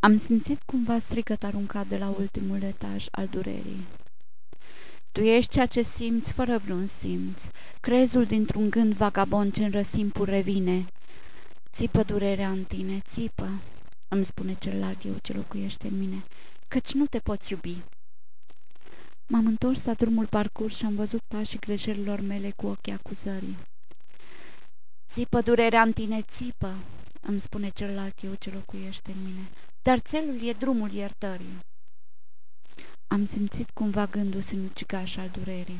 Am simțit cumva strigăt aruncat de la ultimul etaj al durerii. Tu ești ceea ce simți fără vreun simț, crezul dintr-un gând vagabond ce în răstimpul revine. Țipă durerea în tine, țipă, îmi spune celălalt eu ce locuiește în mine, căci nu te poți iubi. M-am întors la drumul parcurs și am văzut pașii greșelilor mele cu ochii acuzării. Țipă durerea în tine, țipă, îmi spune celălalt eu ce locuiește în mine, dar țelul e drumul iertării. Am simțit cumva gândul sinucigaș al durerii.